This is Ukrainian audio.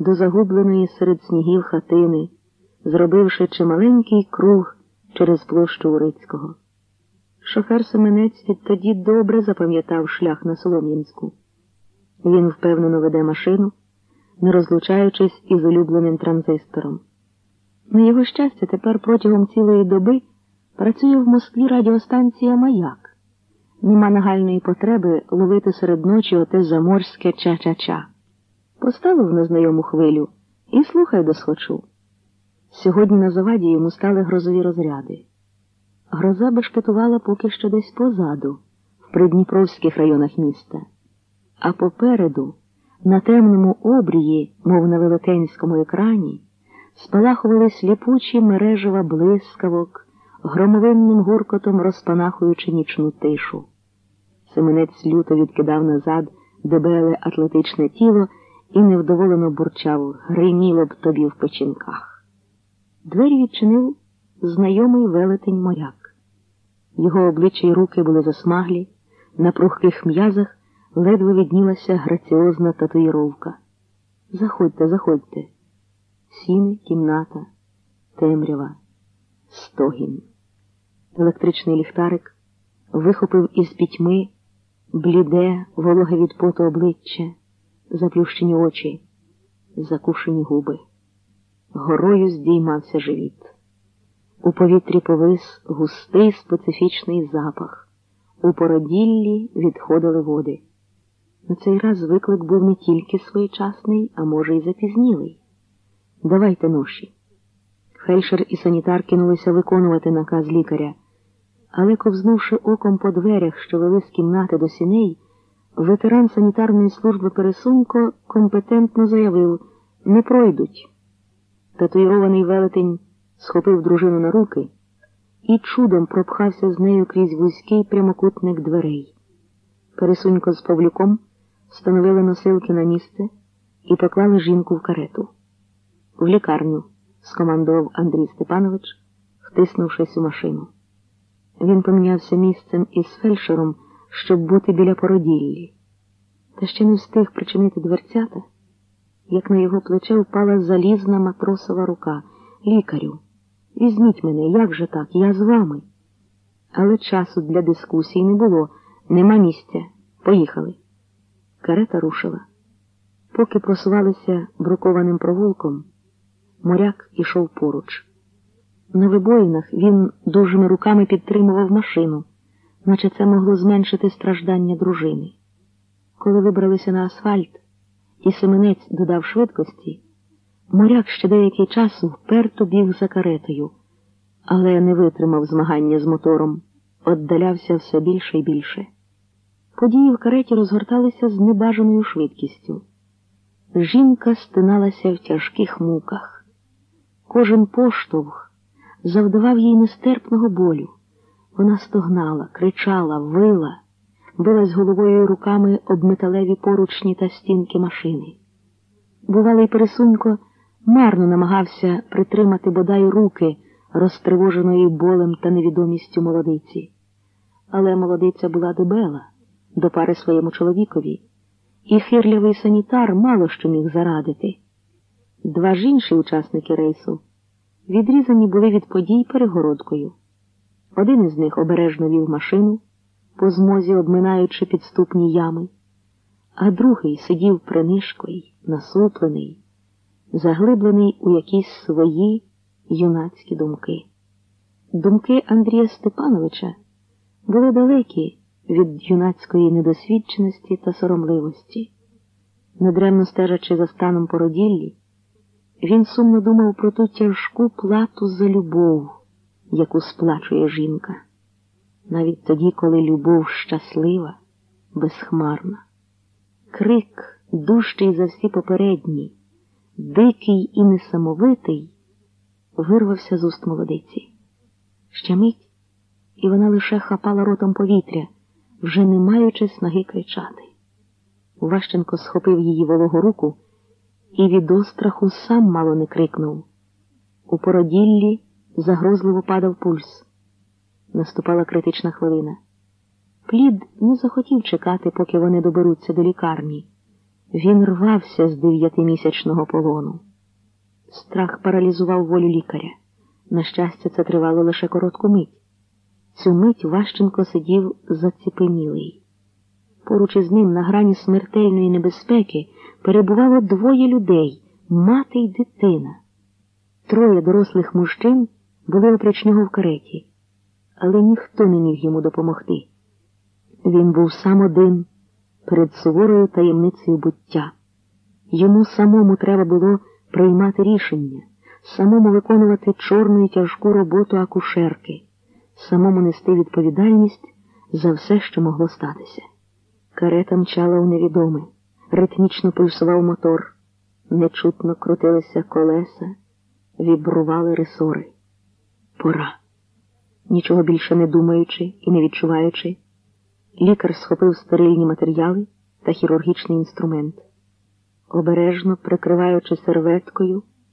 до загубленої серед снігів хатини, зробивши чималенький круг через площу Урицького. Шофер Семенець відтоді добре запам'ятав шлях на Солом'янську. Він впевнено веде машину, не розлучаючись із улюбленим транзистором. На його щастя, тепер протягом цілої доби працює в Москві радіостанція Маяк. Нема нагальної потреби ловити серед ночі оте заморське ча-ча-ча. Поставив на знайому хвилю і слухай досхочу. Сьогодні на заваді йому стали грозові розряди. Гроза бешкетувала поки що десь позаду, в придніпровських районах міста, а попереду, на темному обрії, мов на велетенському екрані, спалахували сліпучі мережева блискавок, громовинним гуркотом розпанахуючи нічну тишу. Семенець люто відкидав назад дебеле атлетичне тіло і невдоволено бурчав гриміло б тобі в печінках. Двері відчинив знайомий велетень моряк. Його обличчя й руки були засмаглі, на прухких м'язах ледве віднілася граціозна татуїровка. Заходьте, заходьте. Сіни, кімната, темрява, стогін. Електричний ліхтарик вихопив із пітьми бліде, вологе від поту обличчя, заплющені очі, закушені губи. Горою здіймався живіт. У повітрі повис густий специфічний запах. У породіллі відходили води. На цей раз виклик був не тільки своєчасний, а може, й запізнілий. Давайте ноші. Фельдшер і санітар кинулися виконувати наказ лікаря, але, ковзнувши оком по дверях, що вели з кімнати до сіней, ветеран санітарної служби Пересунько компетентно заявив не пройдуть. Татуїрований велетень схопив дружину на руки і чудом пропхався з нею крізь вузький прямокутник дверей. Пересунько з Павлюком встановили носилки на місце і поклали жінку в карету. В лікарню, скомандував Андрій Степанович, втиснувшись у машину. Він помінявся місцем із фельдшером, щоб бути біля породіллі, та ще не встиг причинити дверцята, як на його плече впала залізна матросова рука. Лікарю, візьміть мене, як же так? Я з вами. Але часу для дискусій не було, нема місця. Поїхали. Карета рушила. Поки просувалися брукованим провулком, моряк ішов поруч. На вибоїнах він дужими руками підтримував машину, наче це могло зменшити страждання дружини. Коли вибралися на асфальт, і Семенець додав швидкості, моряк ще деякий час вперто біг за каретою, але не витримав змагання з мотором, отдалявся все більше і більше. Події в кареті розгорталися з небажаною швидкістю. Жінка стиналася в тяжких муках. Кожен поштовх завдавав їй нестерпного болю. Вона стогнала, кричала, вила, билась головою і руками об металеві поручні та стінки машини. Бувалий пересунько марно намагався притримати бодай руки розтривоженої болем та невідомістю молодиці. Але молодиця була дебела до пари своєму чоловікові, і хирлявий санітар мало що міг зарадити. Два ж інші учасники рейсу відрізані були від подій перегородкою. Один із них обережно вів машину, по змозі обминаючи підступні ями, а другий сидів принишкой, насуплений, заглиблений у якісь свої юнацькі думки. Думки Андрія Степановича були далекі від юнацької недосвідченості та соромливості. Недремно стежачи за станом породіллі, він сумно думав про ту тяжку плату за любов, яку сплачує жінка, навіть тоді, коли любов щаслива, безхмарна. Крик, дужчий за всі попередні, дикий і несамовитий, вирвався з уст молодиці. Ще мить, і вона лише хапала ротом повітря, вже не маючи снаги кричати. Ващенко схопив її вологу руку і від остраху сам мало не крикнув. У породіллі загрозливо падав пульс. Наступала критична хвилина. Плід не захотів чекати, поки вони доберуться до лікарні, Він рвався з дев'ятимісячного полону. Страх паралізував волю лікаря. На щастя, це тривало лише коротку мить. Цю мить Ващенко сидів заціпенілий. Поруч із ним на грані смертельної небезпеки перебувало двоє людей мати й дитина. Троє дорослих мужчин були опріч нього в кареті, але ніхто не міг йому допомогти. Він був сам один перед суворою таємницею буття. Йому самому треба було приймати рішення, самому виконувати чорну і тяжку роботу акушерки, самому нести відповідальність за все, що могло статися. Карета мчала у невідоме, ритмічно пульсував мотор, нечутно крутилися колеса, вібрували ресори. Пора. Нічого більше не думаючи і не відчуваючи, лікар схопив стерильні матеріали та хірургічний інструмент. Обережно прикриваючи серветкою,